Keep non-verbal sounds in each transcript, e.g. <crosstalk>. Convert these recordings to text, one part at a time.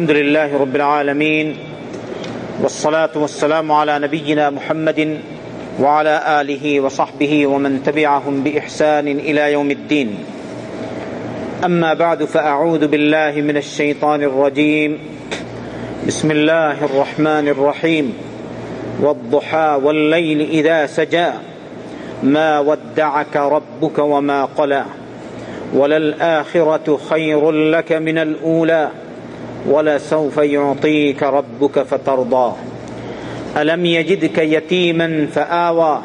الحمد لله رب العالمين والصلاة والسلام على نبينا محمد وعلى آله وصحبه ومن تبعهم بإحسان إلى يوم الدين. أما بعد فأعوذ بالله من الشيطان الرجيم. بسم الله الرحمن الرحيم. والضحى والليل إذا سجى ما ودعك ربك وما قلى. وللآخرة خير لك من الأولى. ولسوف يعطيك ربك فترضى ألم يجدك يتيما فآوى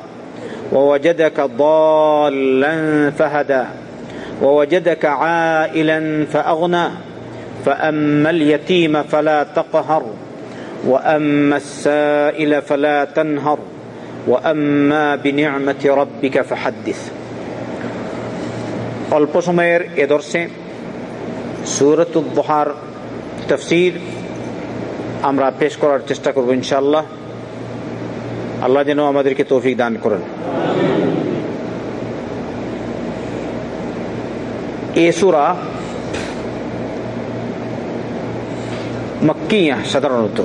ووجدك ضالا فهدى ووجدك عائلا فأغنى فأما اليتيم فلا تقهر وأما السائل فلا تنهر وأما بنعمة ربك فحدث অল্প সময়ের এ দর্শে সুরতুদ্দোহার তফসির আমরা পেশ করার চেষ্টা করব ইনশাআল্লাহ। আল্লাহ যেন আমাদেরকে তৌফিক দান করেন। এ সুরা মক্কিয়া সাধারণত।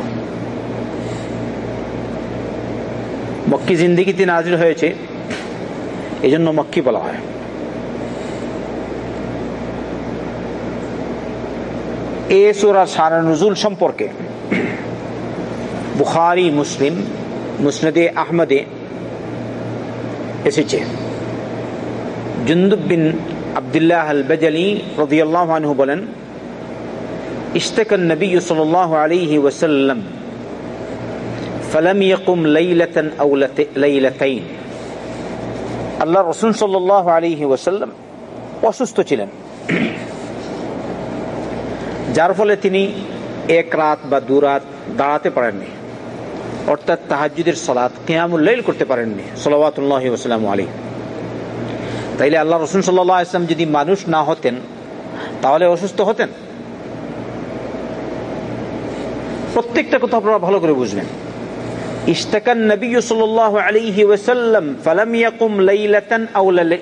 মক্কি জিন্দিগিতে নাজির হয়েছে এই জন্য মক্কি বলা হয়। এ সুরা সারা নজুল সম্পর্কে বুখারি মুসলিম মুসনদে আহমদে এসেছে জুন্দুব বিন আবদুল্লাহ আল বজলি রদিয়াল্লাহ আনহু বলেন اشتكى النبي صلى الله عليه وسلم فلم يقم ليلة أو ليلتين আল্লাহ রসুল সাল্লাহ আলিহি ওসাল্লাম অসুস্থ ছিলেন যার ফলে তিনি এক রাত বা দু রাত দাঁড়াতে পারেননি। অর্থাৎ তাহাজুদের সলাৎ কেয়ামুল্লাইল করতে পারেননি। সলাওয়াতুল্লাহ আসসালাম আলী তাইলে আল্লাহ রসুন সাল্লাহ ইসলাম যদি মানুষ না হতেন, তাহলে অসুস্থ হতেন? প্রত্যেকটা কথা আপনারা ভালো করে বুঝবেন।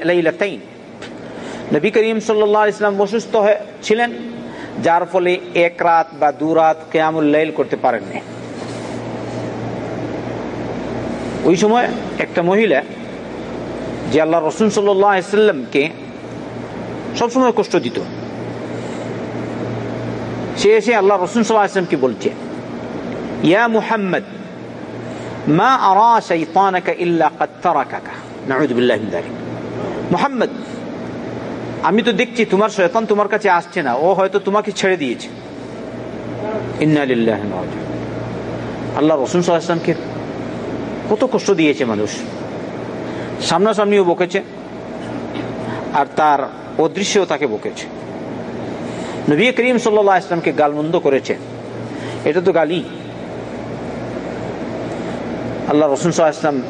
লাইলাতাইন। নবী করিম ছিলেন। যার ফলে এক রাত বা দু রাত কেয়ামুল লাইল করতে পারেননি। ওই সময় একটা মহিলা, যে আল্লাহ রসুন সাল্লামকে সবসময় কষ্ট দিত। সে এসে আল্লাহ রসুন সাল্লাহামকে বলছে, ইয়া মুহাম্মদ, মা আরা শৈতানাকা ইল্লা কাত্তারাকা নাউযুবিল্লাহি মিন যালিক। মুহাম্মদ আমি তো দেখছি তোমার শয়তান তোমার কাছে আসছে না। ও হয়তো তোমাকে ছেড়ে দিয়েছে। ইন্নালিল্লাহ আল্লাহ রসুন সাল্লামকে কত কষ্ট দিয়েছে মানুষ। সামনাসামনিও বকেছে। আর তার অদৃশ্যও তাকে বকেছে। নবী করিম সাল্লাহ ইসলামকে গালমন্দ করেছে। এটা তো গালি। আল্লাহ রসুন সাল্লাহ ইসলাম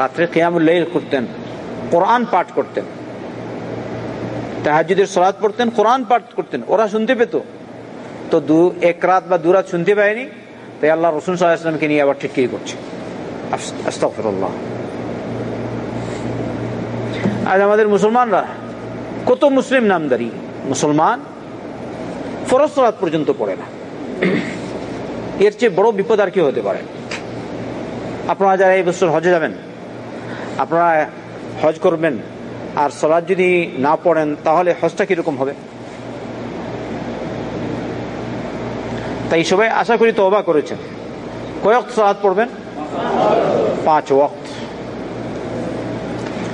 রাত্রে কেয়ামুল্লাইল করতেন। কোরআন পাঠ করতেন। তাহাজুদের সলাদ পড়তেন, কোরআন পাঠ করতেন, ওরা শুনতে পেত। তো দু, এক রাত বা দু রাত শুনতে পায়নি, তাই আল্লাহ রসুন সাল্লাহামকে নিয়ে আবার ঠিক করছে? আজ আমাদের মুসলমানরা কত মুসলিম নামদারি, মুসলমান ফরজ সলাদ পর্যন্ত পড়ে না। এর চেয়ে বড় বিপদ আর কি হতে পারে? আপনারা যারা এই বছর হজে যাবেন, আপনারা হজ করবেন আর সলাদ যদি না পড়েন, তাহলে হজটা কীরকম হবে? তাই সবাই আশা করি তো অবাক করেছেন কয়েক সলাদ পড়বেন? পাঁচ ওয়াক্ত।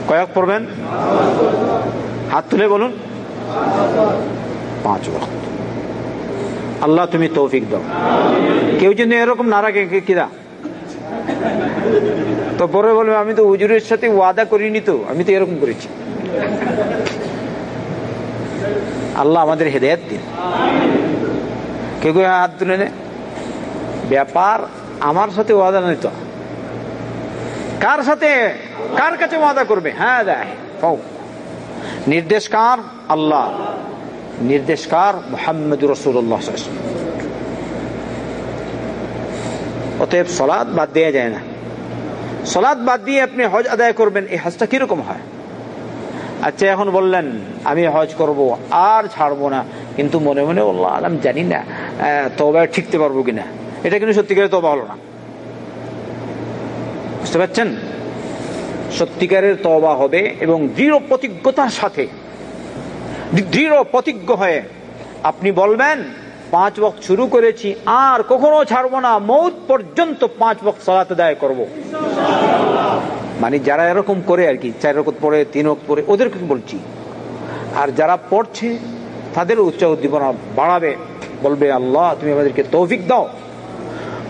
কয়েক পড়বেন? হাত তুলে বলুন। পাঁচ ওয়াক্ত। আল্লাহ তুমি তৌফিক দাও। কেউ যদি এরকম না রাখে কিরা? তো পরে বলবে, আমি তো হুজুরের সাথে ওয়াদা করিনি তো, আমি তো এরকম করেছি। আল্লাহ আমাদের হেদায়ত দিন। কেউ কেউ হাত তুলে নে? ব্যাপার আমার সাথে ওয়াদা নয় তো। কার সাথে? কার কাছে ওয়াদা করবে? হ্যাঁ দেয় নির্দেশকার আল্লাহ। নির্দেশকার মোহাম্মদ রসুল্লাহ অতএব সলাদ বাদ দেওয়া যায় না। সলাদ বাদ দিয়ে আপনি হজ আদায় করবেন, এই হজটা কীরকম হয়? আচ্ছা এখন বললেন, আমি হজ করব, আর ছাড়বো না। কিন্তু মনে মনে বললাম আমি জানি না তবে ঠিকতে পারব কিনা। এটা কিন্তু সত্যিকারের তবা হলো না। বুঝতে পারছেন? সত্যিকারের তবা হবে এবং দৃঢ় প্রতিজ্ঞতার সাথে দৃঢ় প্রতিজ্ঞ হয়ে আপনি বলবেন, পাঁচ বক্ত শুরু করেছি, আর কখনো ছাড়বো না, মৌত পর্যন্ত পাঁচ বক্ত সালাতে দায় করব। মানে যারা এরকম করে আর কি, চার রকত পড়ে, তিন রকত পড়ে, ওদেরকে বলছি। আর যারা পড়ছে, তাদের উৎসাহ উদ্দীপনা বাড়াবে, বলবে, আল্লাহ, তুমি আমাদেরকে তৌফিক দাও।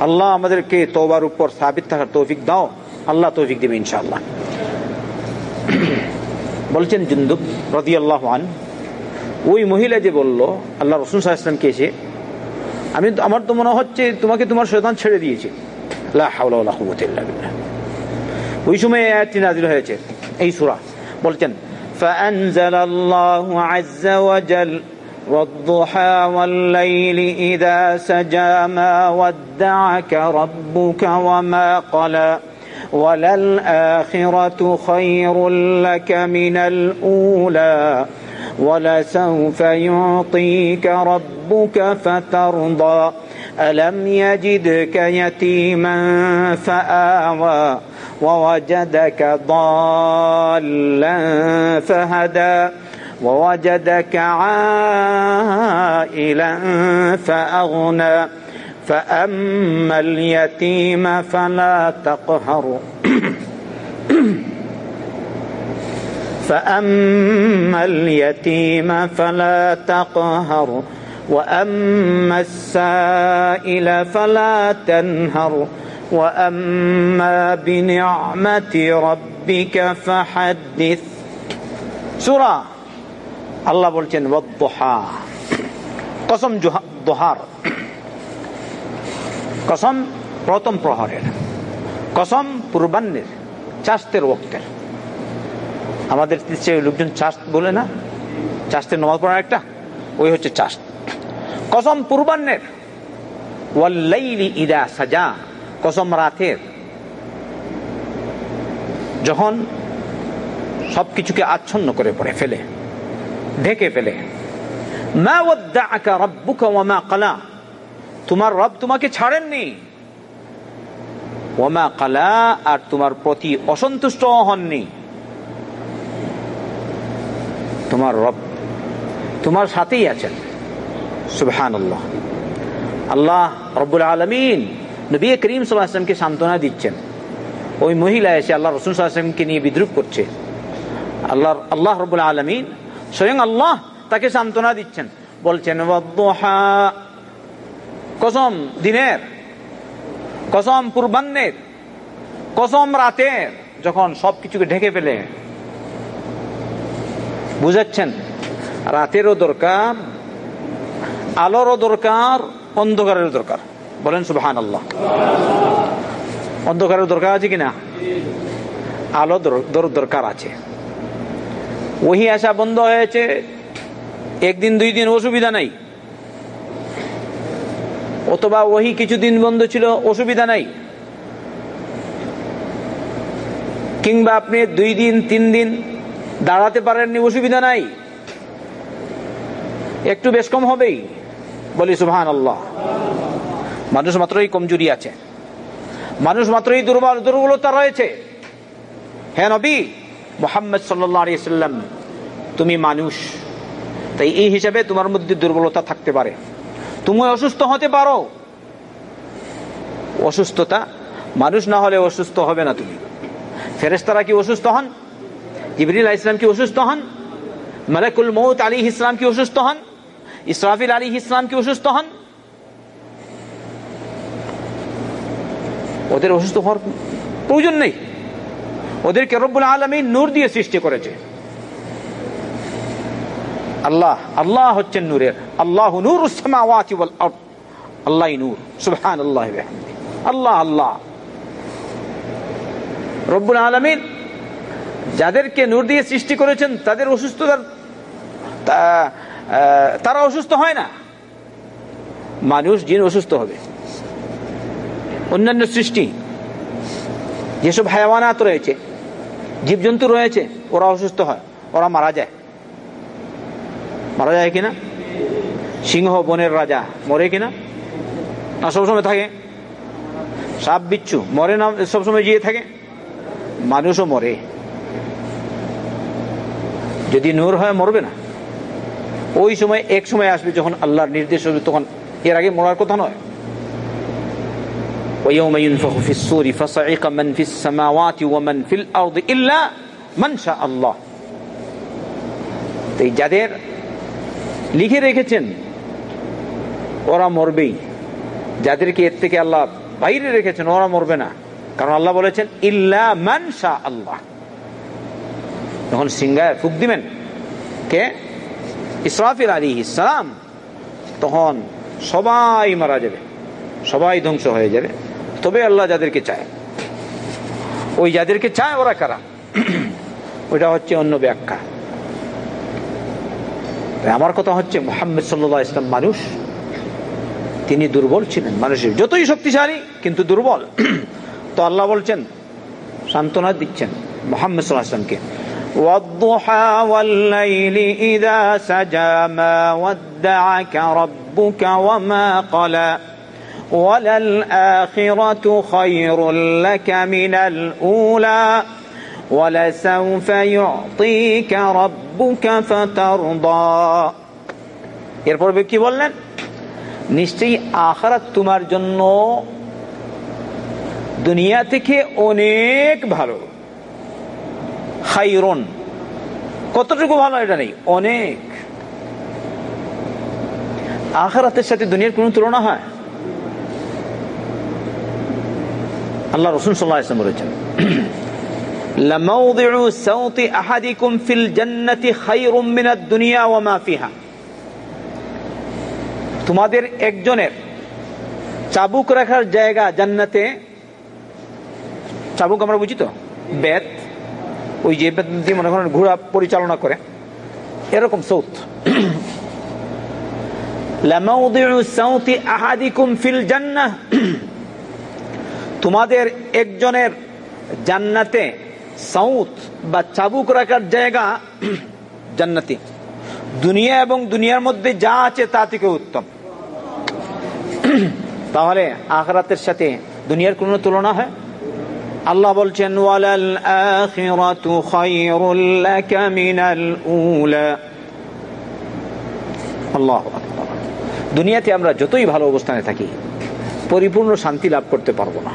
আল্লাহ আমাদেরকে তোবার উপর সাবিত থাকার তৌফিক দাও। আল্লাহ তৌফিক দেবে ইনশাআল্লাহ। <clears throat> বলছেন জুন্দুব রদি আল্লাহ ওই মহিলা যে বলল, আল্লাহ রসুল সাহা কে এসে, আমি আমার তো মনে হচ্ছে তোমাকে তোমার শৈতান ছেড়ে দিয়েছে। ওই সময় আয়াতটি নাজিল হয়েছে এই সূরা বলছেন فأنزل الله عز وجل والضحى والليل إذا سجى ما ودعك ربك وما قلى وللآخرة خير لك من الأولى ولسوف يعطيك ربك فترضى ألم يجدك يتيما فآوى ووجدك ضالا فهدى ووجدك عائلا فأغنى. فأما اليتيم فلا تقهر. فأما اليتيم فلا تقهر وأما السائل فلا تنهر. وأما بنعمة ربك فحدث سورة الله বলছেন والضحى কসম দোহার কসম প্রথম প্রহরের কসম পূর্বান্নের চাষতের ওক্তের আমাদের লোকজন চাষ বলে না চাষতের নমাজ পড়ার একটা ওই হচ্ছে চাষ কসম পূর্বান্নের ওয়াল্লাইলি ইদা সাজা কসম রাতের। যখন সবকিছুকে আচ্ছন্ন করে পড়ে, ফেলে, ঢেকে ফেলে তোমার রব তোমাকে ছাড়েননি ওমা কালা আর তোমার প্রতি অসন্তুষ্ট হননি তোমার রব তোমার সাথেই আছেন সুবহান আল্লাহ আল্লাহ রব্বুল আলমিন নবী করিম সাল্লাহামকে সান্ত্বনা দিচ্ছেন। ওই মহিলা এসে আল্লাহ রসুল সাল্লাহামকে নিয়ে বিদ্রুপ করছে। আল্লাহ আল্লাহ রব্বুল আলমিন স্বয়ং আল্লাহ তাকে সান্ত্বনা দিচ্ছেন। বলছেন কসম দিনের, কসম পূর্বান্নের কসম রাতের যখন সবকিছুকে ঢেকে ফেলে। বুঝাচ্ছেন, রাতেরও দরকার, আলোরও দরকার, অন্ধকারেরও দরকার। বলেন সুবহান আল্লাহ অন্ধকারের দরকার আছে কিনা? আলো দরকার আছে। ওহি আসা বন্ধ হয়েছে, একদিন, দুই দিন অসুবিধা নাই। অথবা ওহি কিছুদিন বন্ধ ছিল, অসুবিধা নাই। কিংবা আপনি দুই দিন, তিন দিন দাঁড়াতে পারেননি, অসুবিধা নাই। একটু বেশ কম হবেই, বলি সুহান আল্লাহ মানুষ মাত্রই কমজুরি আছে। মানুষ মাত্রই দুর্বল, দুর্বলতা রয়েছে। হ্যাঁ নবী, মোহাম্মদ সাল্লাম, তুমি মানুষ। তাই এই হিসাবে তোমার মধ্যে দুর্বলতা থাকতে পারে। তুমি অসুস্থ হতে পারো। অসুস্থতা, মানুষ না হলে অসুস্থ হবে না তুমি। ফেরেস্তারা কি অসুস্থ হন? ইবরিল ইসলাম কি অসুস্থ হন? মালাকুল মৌত আলী ইসলাম কি অসুস্থ হন? ইসরাফিল আলী ইসলাম কি অসুস্থ হন? ওদের অসুস্থ হওয়ার প্রয়োজন নেই। ওদেরকে রব্বুল আলমী নূর দিয়ে সৃষ্টি করেছে। আল্লাহ আল্লাহ হচ্ছেন নূরের। আল্লাহ নূর আল্লাহ নূর। সুবহান আল্লাহ আল্লাহ আল্লাহ। রব্বুল আলমিন যাদেরকে নূর দিয়ে সৃষ্টি করেছেন, তাদের অসুস্থতার তারা অসুস্থ হয় না। মানুষ জিন অসুস্থ হবে। অন্যান্য সৃষ্টি। যেসব হায়াওয়ানাত রয়েছে, জীবজন্তু রয়েছে, ওরা অসুস্থ হয়, ওরা মারা যায়। মারা যায় কিনা? সিংহ, বনের রাজা, মরে কিনা? না, সবসময় থাকে। সাপ, বিচ্ছু, মরে না, সবসময় জিয়ে থাকে। মানুষও মরে। যদি নূর হয়, মরবে না। ওই সময়, এক সময় আসবে যখন আল্লাহর নির্দেশ হবে, তখন এর আগে মরার কথা নয়। ويوم ينفخ في الصور فصعق من في السماوات ومن في الأرض إلا من شاء الله এই যাদের লিখে রেখেছেন ওরা মরবেই যাদেরকে এর থেকে আল্লাহ বাইরে রেখেছেন ওরা মরবে না কারণ আল্লাহ বলেছেন ইল্লা মান শাহ আল্লাহ যখন সিঙ্গায় ফুক দিবেন কে ইসরাফিল আলী ইসলাম তখন সবাই মারা যাবে সবাই ধ্বংস হয়ে যাবে তবে আল্লাহ যাদেরকে চায়। ওই যাদেরকে চায় ওরা কারা? ওইটা হচ্ছে অন্য ব্যাখ্যা। আমার কথা হচ্ছে মোহাম্মদ সাল্লা ইসলাম মানুষ, তিনি দুর্বল ছিলেন, মানুষের যতই শক্তিশালী, কিন্তু দুর্বল। তো আল্লাহ বলছেন, সান্ত্বনা দিচ্ছেন মোহাম্মদ সাল্লাহ ইসলামকে সাজা মা وللآخرة خير لك من الأولى ولسوف يعطيك ربك فترضى এরপর কি বললেন নিশ্চয়ই আখারাত তোমার জন্য দুনিয়া থেকে অনেক ভালো খাইরন কতটুকু ভালো এটা নেই অনেক আখারাতের সাথে দুনিয়ার কোন তুলনা হয় আল্লাহ রসুন বলেছেন তোমাদের একজনের চাবুক রাখার জায়গা জান্নাতে, চাবুক আমরা বুঝি তো, বেত, ওই যে বেত মনে করেন ঘোড়া পরিচালনা করে, এরকম সৌত। লামাউদি সাউতি আহাদিকুম ফিল জান্নাহ। তোমাদের একজনের জান্নাতে সাউথ বা চাবুক রাখার জায়গা <clears throat> জান্নাতি। দুনিয়া এবং দুনিয়ার মধ্যে যা আছে তা থেকে উত্তম। <clears throat> তাহলে আখরাতের সাথে দুনিয়ার কোন তুলনা হয়? আল্লাহ বলছেন আল্লাহু দুনিয়াতে আমরা যতই ভালো অবস্থানে থাকি, পরিপূর্ণ শান্তি লাভ করতে পারব না।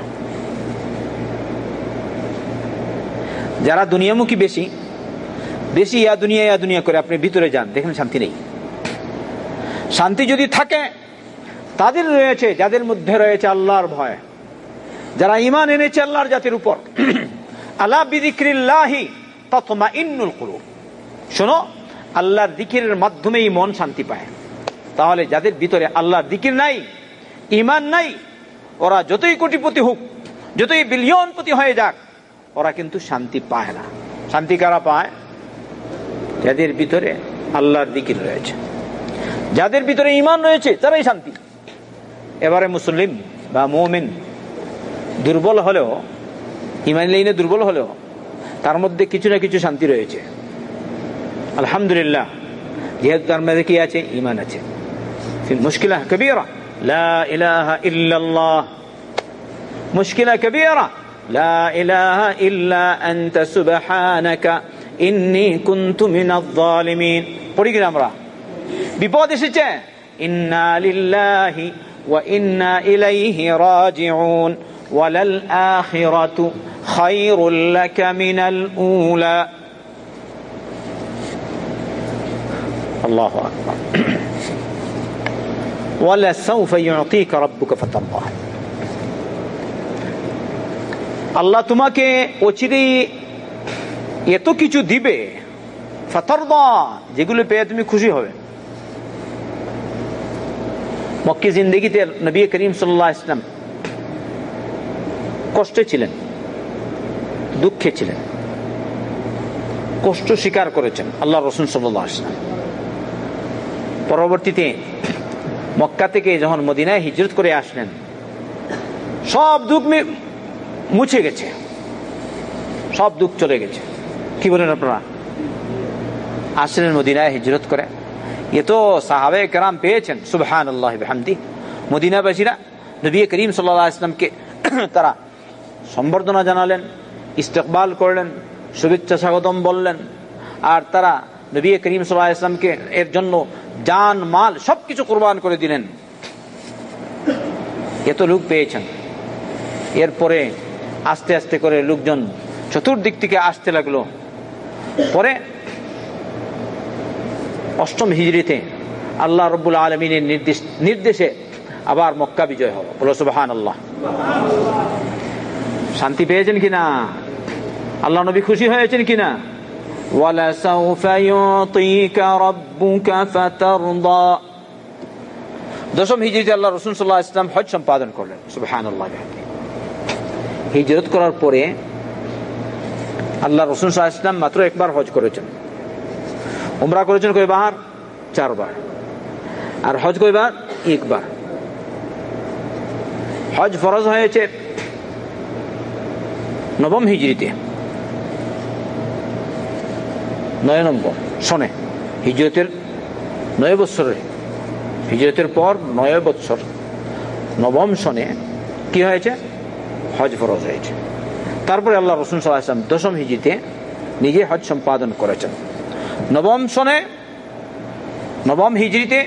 যারা দুনিয়ামুখী বেশি বেশি ইয়া দুনিয়া ইয়া দুনিয়া করে আপনি ভিতরে যান, দেখেন শান্তি নেই। শান্তি যদি থাকে, তাদের রয়েছে, যাদের মধ্যে রয়েছে আল্লাহর ভয়। যারা ইমান এনেছে আল্লাহর জাতির উপর। <clears throat> আল্লাহ বিদিক্রিল্লাহি তথমা ইন্নুল শোনো, আল্লাহর দিকিরের মাধ্যমেই মন শান্তি পায়। তাহলে যাদের ভিতরে আল্লাহর দিকির নাই ইমান নাই, ওরা যতই কোটিপতি হোক, যতই বিলিয়নপতি হয়ে যাক ওরা কিন্তু শান্তি পায় না। শান্তি কারা পায়? যাদের ভিতরে আল্লাহর দিকির রয়েছে। যাদের ভিতরে ইমান রয়েছে, তারাই শান্তি। এবারে মুসলিম বা মোমিন দুর্বল হলেও ইমান লাইনে দুর্বল হলেও, তার মধ্যে কিছু না কিছু শান্তি রয়েছে। আলহামদুলিল্লাহ, যেহেতু তার মধ্যে কি আছে? ইমান আছে। মুশকিলা ইল্লাল্লাহ। মুশকিলা কবিরা। لا إله إلا أنت سبحانك إني كنت من الظالمين পড়ি কিনা আমরা বিপদ এসেছে ইন্না লিল্লাহি ওয়া ইন্না ইলাইহি রাজিউন ওয়ালাল আখিরাতু খায়রুল লাকা মিনাল উলা আল্লাহু আকবার ওয়ালা সাউফা ইউতিকা রাব্বুকা ফাতারদা আল্লাহ তোমাকে অচিরেই এত কিছু দিবে। যেগুলো পেয়ে তুমি খুশি হবে। মক্কি জিন্দগিতে নবী করিম সাল্লাহ ইসলাম কষ্টে ছিলেন, দুঃখে ছিলেন। কষ্ট স্বীকার করেছেন আল্লাহ রসুন সাল্লাহ ইসলাম পরবর্তীতে মক্কা থেকে যখন মদিনায় হিজরত করে আসলেন, সব দুঃখ মুছে গেছে। সব দুঃখ চলে গেছে। কি বলেন আপনারা? আসলেন মদিনায় হিজরত করে। এ তো সাহাবে কেরাম পেয়েছেন সুবহান আল্লাহ হামদি মদিনাবাসীরা নবী করিম সাল্লাহ ইসলামকে <coughs> তারা সম্বর্ধনা জানালেন, ইস্তেকবাল করলেন, শুভেচ্ছা স্বাগতম বললেন। আর তারা নবী করিম সাল্লাহ ইসলামকে এর জন্য জান, মাল সবকিছু কোরবান করে দিলেন। এত লোক পেয়েছেন। এরপরে আস্তে আস্তে করে লোকজন চতুর্দিক থেকে আসতে লাগল। পরে অষ্টম হিজড়িতে আল্লাহ রব্বুল আলমিনের নির্দেশ নির্দেশে আবার মক্কা বিজয় হলো। বলো সুবাহান আল্লাহ শান্তি পেয়েছেন কিনা? আল্লাহ নবী খুশি হয়েছেন কিনা? দশম হিজড়িতে আল্লাহ রসুন সাল্লাহ ইসলাম হজ সম্পাদন করলেন। সুবাহ আল্লাহ হিজরত করার পরে আল্লাহ রসুল শাহ ইসলাম মাত্র একবার হজ করেছেন। উমরা করেছেন কয়বার? চারবার। আর হজ কয়বার? একবার। হজ ফরজ হয়েছে নবম হিজড়িতে নয় নম্বর, শোনে, হিজরতের নয় বৎসরে হিজরতের পর নয় বৎসর, নবম শনে কি হয়েছে? হজ ফরজ হয়েছে। তারপরে আল্লাহ রসুন সাল্লাহাম দশম হিজিতে নিজে হজ সম্পাদন করেছেন। নবম সনে, নবম হিজড়িতে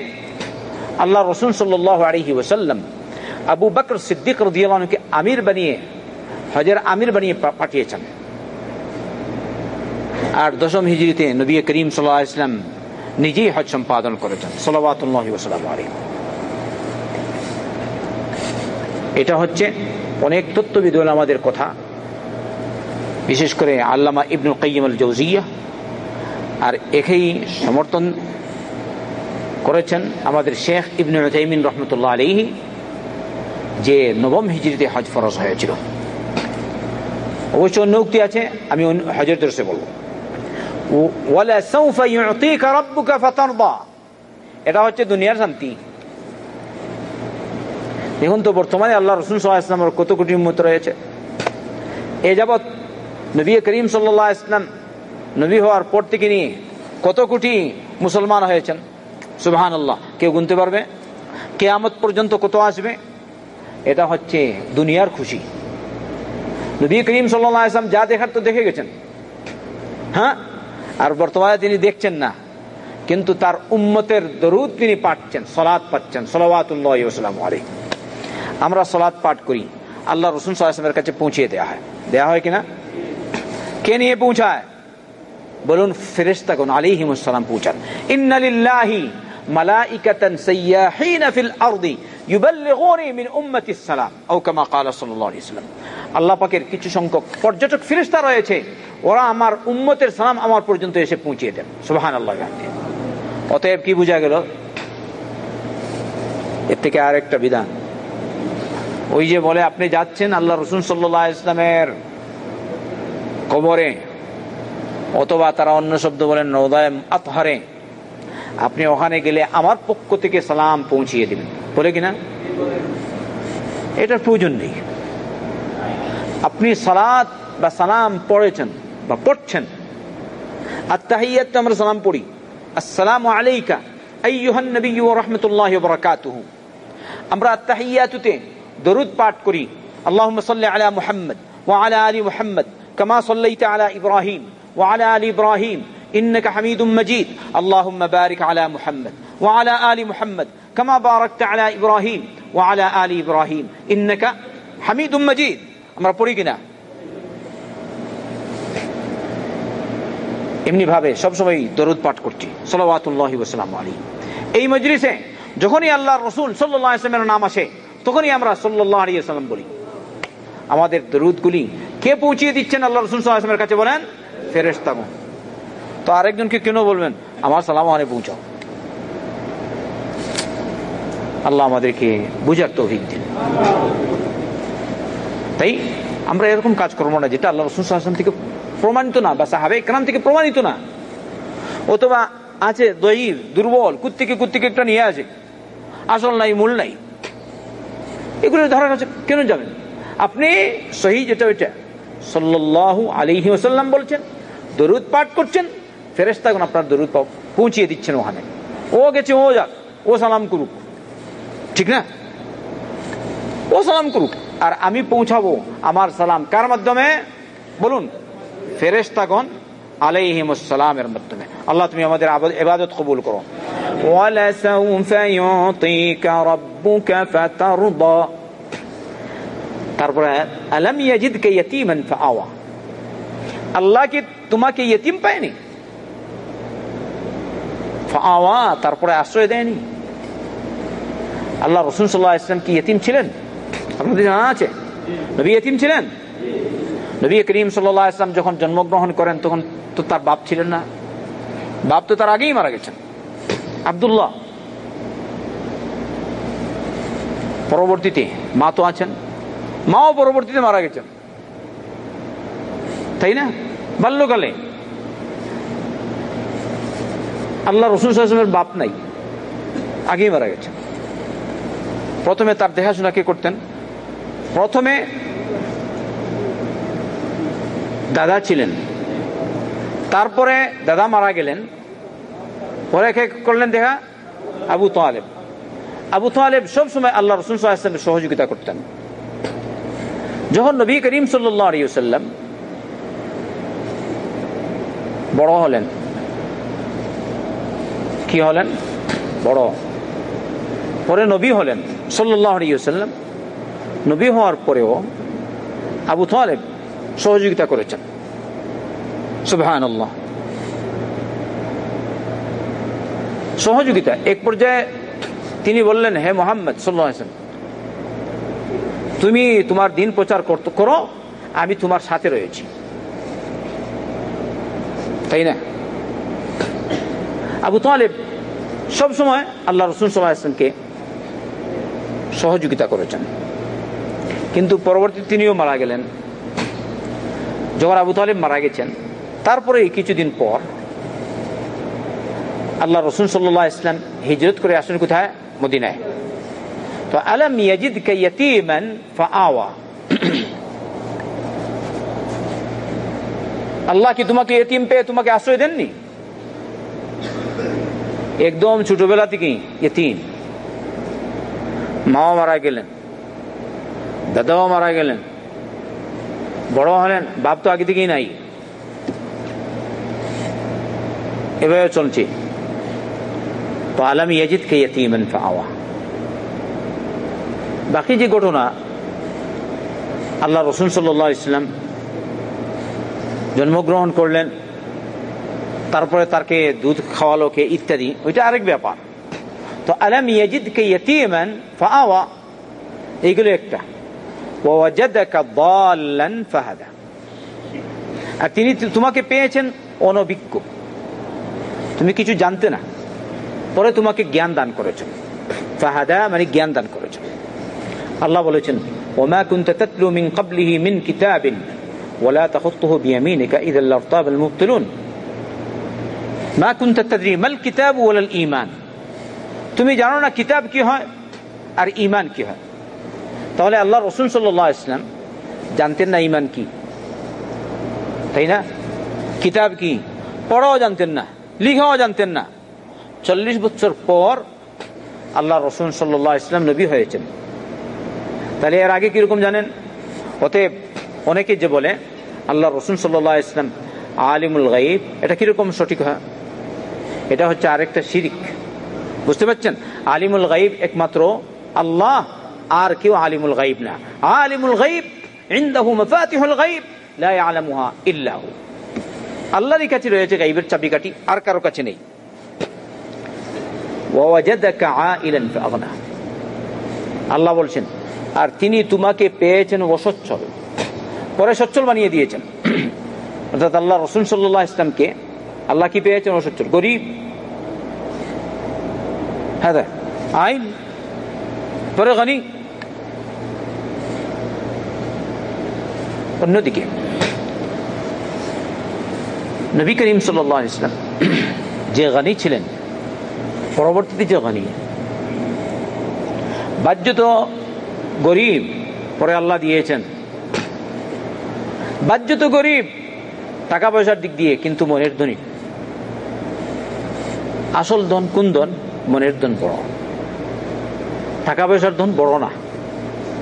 আল্লাহ রসুন সাল্লাহ আলহি ওসাল্লাম আবু বকর সিদ্দিক রদিয়ালকে আমির বানিয়ে, হজের আমির বানিয়ে পাঠিয়েছেন। আর দশম হিজড়িতে নবী করিম সাল্লাহ ইসলাম নিজেই হজ সম্পাদন করেছেন। সাল্লাহ ওসালাম আলী এটা হচ্ছে অনেক তত্ত্ববিদ আমাদের কথা। বিশেষ করে আল্লামা ইবনুল কাইম আল জৌজিয়া আর একেই সমর্থন করেছেন আমাদের শেখ ইবনুল তাইমিন রহমতুল্লাহ আলিহি যে নবম হিজড়িতে হজ ফরজ হয়েছিল। অবশ্য অন্য উক্তি আছে, আমি হজের দর্শে বলব। এটা হচ্ছে দুনিয়ার শান্তি। দেখুন তো, বর্তমানে আল্লাহ রসুল সাল্লাহ ইসলামের কত কোটি উন্মত রয়েছে। এ যাবৎ নবী করিম সাল্লাহ ইসলাম নবী হওয়ার পর থেকে নিয়ে কত কোটি মুসলমান হয়েছেন? সুবাহান আল্লাহ কেউ গুনতে পারবে? কেয়ামত পর্যন্ত কত আসবে? এটা হচ্ছে দুনিয়ার খুশি। নবী করিম সাল্লাহ ইসলাম যা দেখার তো দেখে গেছেন। হ্যাঁ? আর বর্তমানে তিনি দেখছেন না। কিন্তু তার উম্মতের দরুদ তিনি পাচ্ছেন সলাদ পাচ্ছেন সলাবাতুল্লাহাম আলী আমরা সলাদ পাঠ করি। আল্লাহ রসুন সাল্লামের কাছে পৌঁছিয়ে দেওয়া হয়। দেওয়া হয় কিনা? কে নিয়ে পৌঁছায়? বলুন ফেরেস্তাগুন আলিহিমুসালাম পৌঁছান। ইন্নালিল্লাহি মালাইকাতান সাইয়াহিনা ফিল আরদি ইউবাল্লিগুনি মিন উম্মতিস সালাম। আও কামা ক্বালা সাল্লাল্লাহু আল্লাহ পাকের কিছু সংখ্যক পর্যটক ফেরেশতা রয়েছে। ওরা আমার উম্মতের সালাম আমার পর্যন্ত এসে পৌঁছিয়ে দেন। সুবহানাল্লাহ অতএব কি বোঝা গেল? এর থেকে আরেকটা বিধান। ওই যে বলে, আপনি যাচ্ছেন আল্লাহ রসুন সাল্লাহ ইসলামের কবরে অথবা তারা অন্য শব্দ বলেন নৌদায় আতহারে, আপনি ওখানে গেলে আমার পক্ষ থেকে সালাম পৌঁছিয়ে দিবেন। বলে কিনা? এটার প্রয়োজন নেই। আপনি সালাত বা সালাম পড়েছেন বা পড়ছেন আত্মাহিয়াত আমরা সালাম পড়ি। আসসালামু আলাইকা, আইয়ুহান নবী ওয়া রাহমাতুল্লাহি ওয়া আমরা আত্তাহিয়াতুতে দরুদ পাঠ করি আল্লাহুম্মা সাল্লি আলা মুহাম্মদ ওয়া আলা আলি মুহাম্মদ কামা সাল্লাইতা আলা ইব্রাহিম ওয়া আলা আলি ইব্রাহিম إنك حميد مجيد اللهم بارك على محمد وعلى آل محمد كما باركت على إبراهيم وعلى آل إبراهيم إنك حميد مجيد আমরা পড়ি কিনা এমনি ভাবে সবসময় দরুদ পাঠ করছি সালাওয়াতুল্লাহ ওসালাম আলী এই মজলিসে যখনই আল্লাহ রসুল সাল্লাহ আসলামের নাম আসে তখনই আমরা সাল্লাহ আলী সাল্লাম বলি। আমাদের দরুদগুলি কে পৌঁছিয়ে দিচ্ছেন আল্লাহ রসুল সাল্লাহ কাছে বলেন? ফেরেস্তাগণ তো আরেকজনকে কেন বলবেন? আমার সালাম আনে পৌঁছাও। আল্লাহ আমাদেরকে বুঝার তৌফিক দিন। তাই আমরা এরকম কাজ করব না, যেটা আল্লাহ রসুল আসলাম থেকে প্রমাণিত না, বা সাহাবে একরাম থেকে প্রমাণিত না। অথবা আছে দহির দুর্বল, কুত্তিকে কুত্তিকে একটা নিয়ে আছে আসল নাই, মূল নাই। এগুলো ধরার কাছে কেন যাবেন? আপনি সহি যেটা ওইটা সাল্লাহ আলিহি ওসাল্লাম বলছেন, দরুদ পাঠ করছেন ফেরেস্তাগুন আপনার দরুদ পৌঁছিয়ে দিচ্ছেন ওখানে। ও গেছে, ও যাক, ও সালাম করুক। ঠিক না? ও সালাম করুক, আর আমি পৌঁছাবো আমার সালাম। কার মাধ্যমে? বলুন ফেরেস্তাগণ আলাইহিমুসালামের মাধ্যমে। আল্লাহ তুমি আমাদের ইবাদত কবুল করো। ولسوف يعطيك ربك فترضى তারপরে আলম ইয়াজিদকে ইয়তীমান ফাআওয়া আল্লাহ কি তোমাকে ইয়তীম পায়নি ফাআওয়া তারপরে আশ্রয় দেয়নি আল্লাহ রসুল সাল্লাহ ইসলাম কি ইয়তীম ছিলেন আপনাদের জানা আছে নবী ইয়তীম ছিলেন নবী করিম সাল্লাহ ইসলাম যখন জন্মগ্রহণ করেন তখন তো তার বাপ ছিলেন না বাপ তো তার আগেই মারা গেছেন আবদুল্লাহ। পরবর্তীতে মা তো আছেন। মাও পরবর্তীতে মারা গেছেন। তাই না? বাল্যকালে। আল্লাহ রসুল সাল্লামের বাপ নাই। আগেই মারা গেছেন। প্রথমে তার দেখাশোনা কে করতেন? প্রথমে দাদা ছিলেন। তারপরে দাদা মারা গেলেন। পরে কে করলেন দেখা? আবু তালেব। আবু তালেব সবসময় আল্লাহ রসুল সাল্লামের সহযোগিতা করতেন। যখন নবী করিম সাল্লাম বড় হলেন, কি হলেন? বড়। পরে নবী হলেন সাল্লাম নবী হওয়ার পরেও আবু তালেব সহযোগিতা করেছেন। আল্লাহ সহযোগিতা। এক পর্যায়ে তিনি বললেন, হে মোহাম্মদ সাল্লাম তুমি তোমার দিন প্রচার করো আমি তোমার সাথে রয়েছি। তাই না? আবু তালেব সবসময় আল্লাহ রসুল সাল্লাহামকে সহযোগিতা করেছেন। কিন্তু পরবর্তী তিনিও মারা গেলেন। যখন আবু তালেব মারা গেছেন তারপরে কিছুদিন পর আল্লাহ রসুল সাল্লাহ ইসলাম হিজরত করে আসেন কোথায়? মদিনায়। তো আলম আল্লাহ কি তোমাকে এতিম পেয়ে তোমাকে আশ্রয় দেননি? একদম ছোটবেলা থেকেই এতিম। মাও মারা গেলেন, দাদাও মারা গেলেন, বড় হলেন, বাপ তো আগে থেকেই নাই। এভাবে চলছে। আলম ইয়াজিদ কে ইয়তিমান ফাওয়া বাকি যে ঘটনা আল্লাহ রসুল সাল্লাহ ইসলাম জন্মগ্রহণ করলেন তারপরে তাকে দুধ খাওয়ালো কে ইত্যাদি ওইটা আরেক ব্যাপার তো আলম ইয়াজিদ কে ইয়তিমান ফাওয়া এইগুলো একটা ফাহাদা আর তিনি তোমাকে পেয়েছেন অনভিজ্ঞ তুমি কিছু জানতে না পরে তোমাকে জ্ঞান দান করেছেন ফাহাদা মানে জ্ঞান দান করেছেন আল্লাহ বলেছেন, ওমা কুনতা তাতলু মিন ক্বাবলিহি মিন কিতাবিন, ওয়ালা তাখুতুহু বিয়ামিনিকা ইযা লারতাব আল মুবতিলুন মা কুনতা তাদরি মাল কিতাব ওয়াল ঈমান। তুমি জানো না কিতাব কি হয় আর ঈমান কি হয়। তাহলে আল্লাহ রসুল সাল্লাল্লাহু আলাইহি ইসলাম জানতেন না ঈমান কি। তাই না? কিতাব কি? পড়াও জানতেন না, লিখাও জানতেন না। চল্লিশ বছর পর আল্লাহ রসুন সাল্লাহ ইসলাম নবী হয়েছেন। তাহলে এর আগে কীরকম জানেন? অতএব অনেকে যে বলে, আল্লাহ রসুন সাল্লাহ ইসলাম আলিমুল গাইব এটা কীরকম সঠিক হয়? এটা হচ্ছে আরেকটা শিরিক। বুঝতে পারছেন? আলিমুল গাইব একমাত্র আল্লাহ, আর কেউ আলিমুল গাইব না। আলিমুল গাইব লা ইল্লাহু। আল্লাহরই কাছে রয়েছে গাইবের চাবিকাঠি, আর কারও কাছে নেই। আল্লাহ বলছেন, আর তিনি তোমাকে পেয়েছেন অসচ্ছল। পরে সচ্ছল বানিয়ে দিয়েছেন। অর্থাৎ আল্লাহ রসুল সাল্লাহ ইসলামকে আল্লাহ কি পেয়েছেন অসচ্ছল? গরিব। হ্যাঁ আইন, পরে গনি। অন্যদিকে, নবী করিম সাল্লাহ ইসলাম যে গানি ছিলেন পরবর্তীতে গানি বাহ্য তো গরিব, পরে আল্লাহ দিয়েছেন। বাহ্য তো গরিব, টাকা পয়সার দিক দিয়ে কিন্তু মনের ধনী। আসল ধন কোন ধন? মনের ধন বড়। টাকা পয়সার ধন বড় না।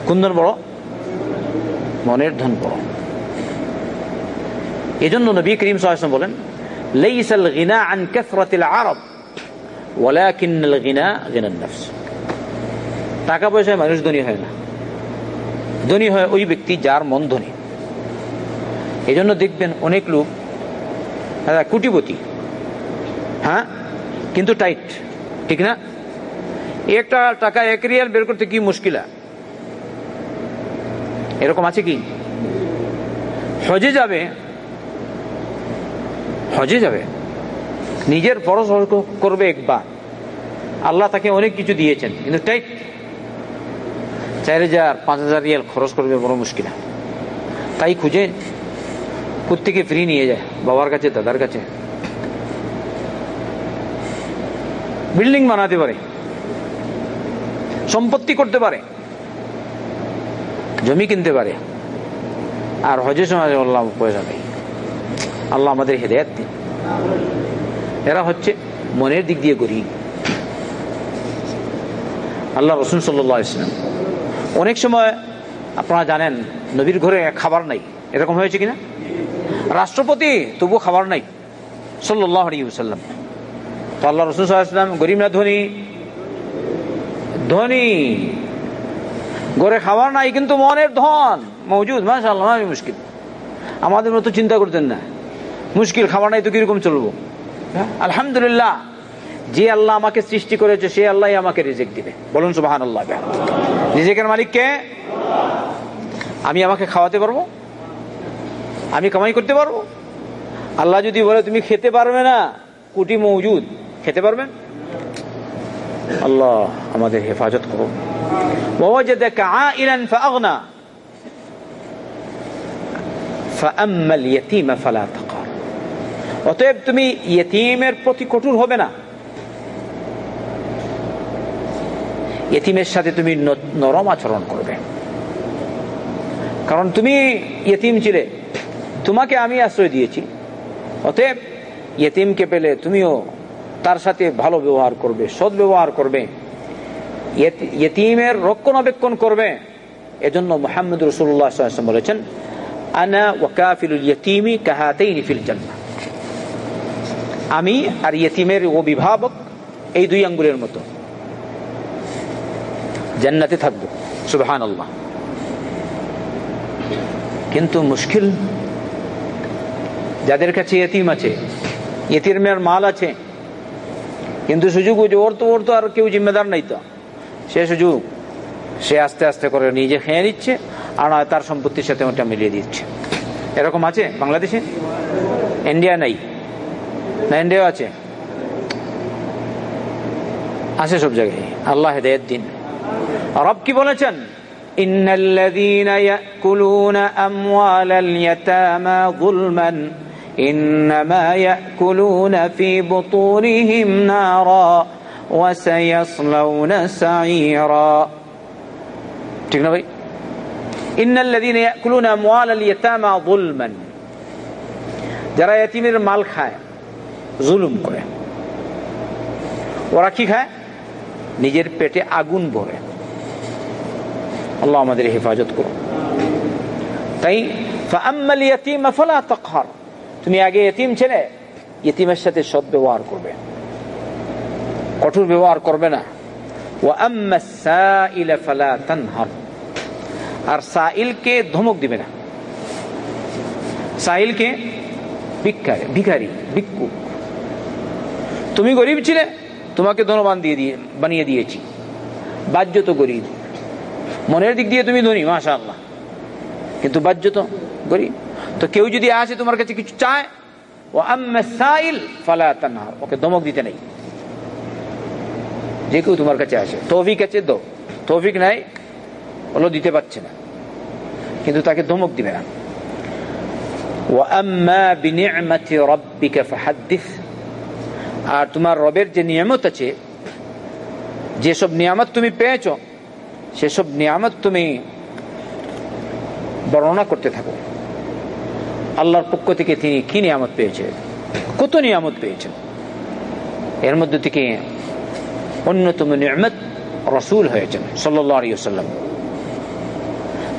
কোন ধন বড়? মনের ধন বড়। এজন্য নবী করিম সাল্লাম বলেন, লাইসাল গিনা আন কাসরাতিল আরব। টাকা পয়সায় মানুষ ধনী হয় না। ধনী হয় ওই ব্যক্তি যার মন ধনী। এই জন্য দেখবেন অনেক লোক কুটিপতি। হ্যাঁ কিন্তু টাইট, ঠিক না? একটা টাকা এক রিয়াল বের করতে কি মুশকিলা? এরকম আছে কি? হজে যাবে হজে যাবে। নিজের ফরজ করবে একবার। আল্লাহ তাকে অনেক কিছু দিয়েছেন, কিন্তু টাইট চার হাজার, পাঁচ হাজার রিয়াল খরচ করবে বড় মুশকিল। তাই খুঁজে প্রত্যেকে ফ্রি নিয়ে যায়, বাবার কাছে, দাদার কাছে। বিল্ডিং বানাতে পারে, সম্পত্তি করতে পারে, জমি কিনতে পারে, আর হজের সময় আল্লাহ পয়সা নেই আল্লাহ আমাদের হেদায়াত দিন। এরা হচ্ছে মনের দিক দিয়ে গরিব। আল্লাহ রসুন সাল্লাহ ইসলাম অনেক সময় আপনারা জানেন, নবীর ঘরে খাবার নাই। এরকম হয়েছে কিনা? রাষ্ট্রপতি তবু খাবার নাই। সাল্লাহ সাল্লাম তো আল্লাহ রসুল সাল্লাম গরিব না ধনী? ধনী। ঘরে খাবার নাই, কিন্তু মনের ধন। মৌজুদ মাশাল্লাহ আমি মুশকিল। আমাদের মতো চিন্তা করতেন না। মুশকিল, খাবার নাই তো কীরকম চলবো? আলহামদুলিল্লাহ যে আল্লাহ আমাকে সৃষ্টি করেছে সে আল্লাহ আমাকে রিজেক্ট দিবে বলুন সুবাহান আল্লাহ রিজেকের মালিককে আমি আমাকে খাওয়াতে পারবো আমি কামাই করতে পারবো আল্লাহ যদি বলে তুমি খেতে পারবে না কুটি মৌজুদ খেতে পারবেন আল্লাহ আমাদের হেফাজত করো ووجدك عائلا فأغنى فأما اليتيم فلا تقهر অতএব তুমি ইয়েতিমের প্রতি কঠোর হবে না। ইয়েতিমের সাথে তুমি নরম আচরণ করবে। কারণ তুমি ইয়েতিম ছিলে। তোমাকে আমি আশ্রয় দিয়েছি। অতএব ইয়েতিমকে পেলে তুমিও তার সাথে ভালো ব্যবহার করবে, সৎ ব্যবহার করবে। ইয়েতিমের রক্ষণাবেক্ষণ করবে। এজন্য মোহাম্মদ রসুল্লাহ বলেছেন, আনা ওয়াকাফিল ইয়তিমি কাহাতেই ফিল জান্নাহ। আমি আর ইয়েতিমের অভিভাবক এই দুই আঙ্গুলের মতো। জান্নাতে থাকব। সুবহান আল্লাহ কিন্তু মুশকিল, যাদের কাছে ইয়েতিম আছে, ইয়েতিমের মাল আছে, কিন্তু সুযোগ ওই ওর তো ওর তো আর কেউ জিম্মেদার নাই তো। সে সুযোগ, সে আস্তে আস্তে করে নিজে খেয়ে নিচ্ছে আর তার সম্পত্তির সাথে ওটা মিলিয়ে দিচ্ছে। এরকম আছে বাংলাদেশে? ইন্ডিয়া নাই। না ইন্ডিয়া আছে আছে সব জায়গায় আল্লাহ হেদায়ত দিন রব কি বলেছেন إن الذين يأكلون أموال اليتامى ظلما إنما يأكلون في بطونهم نارا وسيصلون سعيرا ঠিক না ভাই إن الذين يأكلون أموال اليتامى ظلما যারা এতিমের মাল খায় জুলুম করে। ওরা কি খায়? নিজের পেটে আগুন ভরে। আল্লাহ আমাদের হেফাজত করো তাই তুমি আগে এতিম ছেলে ইতিমের সাথে সৎ ব্যবহার করবে। কঠোর ব্যবহার করবে না। আর সাইলকে ধমক দিবে না। সাইলকে ভিক্ষারে ভিখারি, ভিক্ষুক। তুমি গরিব ছিলে, তোমাকে ধনবান দিয়ে দিয়ে, বানিয়ে দিয়েছি। বাহ্য তো গরিব। মনের দিক দিয়ে তুমি ধনী মাশা কিন্তু বাহ্য তো গরিব। তো কেউ যদি আসে তোমার কাছে কিছু চায়, ও সাইল ফালা ওকে ধমক দিতে নেই। যে কেউ তোমার কাছে আসে, তৌফিক আছে দো তৌফিক নাই হলো দিতে পারছে না। কিন্তু তাকে ধমক দিবে না। আর তোমার রবের যে নিয়ামত আছে, যেসব নিয়ামত তুমি পেয়েছ, সেসব নিয়ামত তুমি বর্ণনা করতে থাকো। আল্লাহর পক্ষ থেকে তিনি কি নিয়ামত পেয়েছে? কত নিয়ামত পেয়েছেন? এর মধ্যে থেকে অন্যতম নিয়ামত রসুল হয়েছেন সাল্লাম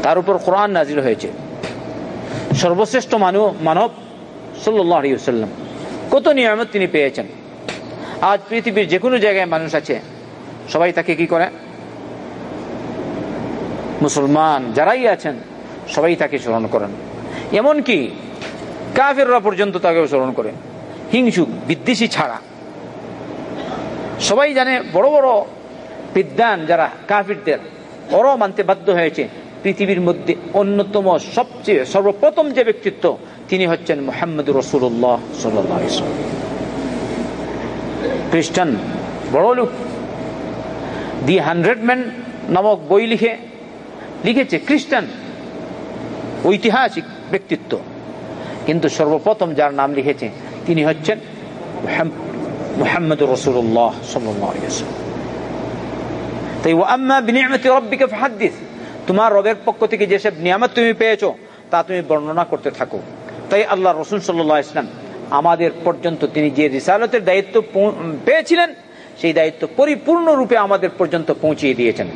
তার উপর কোরআন নাজিল হয়েছে। সর্বশ্রেষ্ঠ মানব মানব কত নিয়ামত তিনি পেয়েছেন? আজ পৃথিবীর যে কোনো জায়গায় মানুষ আছে, সবাই তাকে কি করে? মুসলমান যারাই আছেন, সবাই তাকে স্মরণ করেন। এমনকি কাফেররা পর্যন্ত তাকে স্মরণ করে। হিংসুক বিদ্বেষী ছাড়া। সবাই জানে বড় বড় বিদ্যান যারা কাফিরদের, ওরাও মানতে বাধ্য হয়েছে, পৃথিবীর মধ্যে অন্যতম সবচেয়ে সর্বপ্রথম যে ব্যক্তিত্ব, তিনি হচ্ছেন মোহাম্মদ রসুল্লাহ সাল্লাহ খ্রিস্টান বড় লোক। দি হান্ড্রেড ম্যান নামক বই লিখে, লিখেছে খ্রিস্টান ঐতিহাসিক ব্যক্তিত্ব। কিন্তু সর্বপ্রথম যার নাম লিখেছে, তিনি হচ্ছেন তোমার রবের পক্ষ থেকে যেসব নিয়ামত তুমি পেয়েছ, তা তুমি বর্ণনা করতে থাকো। তাই আল্লাহ রসুল সাল্লাহ ইসলাম আমাদের পর্যন্ত তিনি যে রিসালতের দায়িত্ব পেয়েছিলেন সেই দায়িত্ব পরিপূর্ণ রূপে আমাদের পর্যন্ত পৌঁছিয়ে দিয়েছেন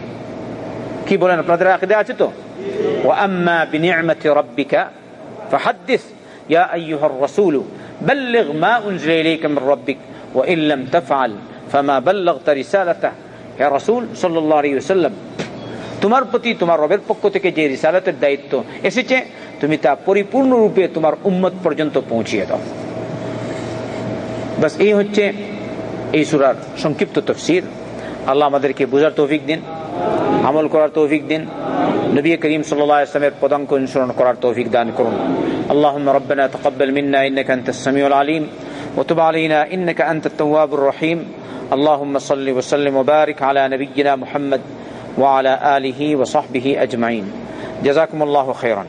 কি বলেন আপনাদের আকিদে আছে তো ও আম্মা বিনিয়ামতি রব্বিকা ফাহাদ্দিস ইয়া আইয়ুহার রাসূল بلغ ما أنزل إليك من ربك وإن لم تفعل فما بلغت رسالته হে রসুল সাল্লাহ আলী সাল্লাম তোমার প্রতি তোমার রবের পক্ষ থেকে যে রিসালতের দায়িত্ব এসেছে তুমি তা পরিপূর্ণরূপে তোমার উম্মত পর্যন্ত পৌঁছিয়ে দাও বাস এই হচ্ছে এই সুরার সংক্ষিপ্ত তফসির আল্লাহ আমাদেরকে বোঝার তৌফিক দিন আমল করার তৌফিক দিন নবী করিম সাল্লাল্লাহু আলাইহি ওয়াসাল্লামের পদাঙ্ক অনুসরণ করার তৌফিক দান করুন اللهم ربنا تقبل منا انك انت السميع العليم وتب علينا انك انت التواب الرحيم اللهم صل وسلم وبارك على نبينا محمد وعلى اله وصحبه اجمعين جزاكم الله خيرا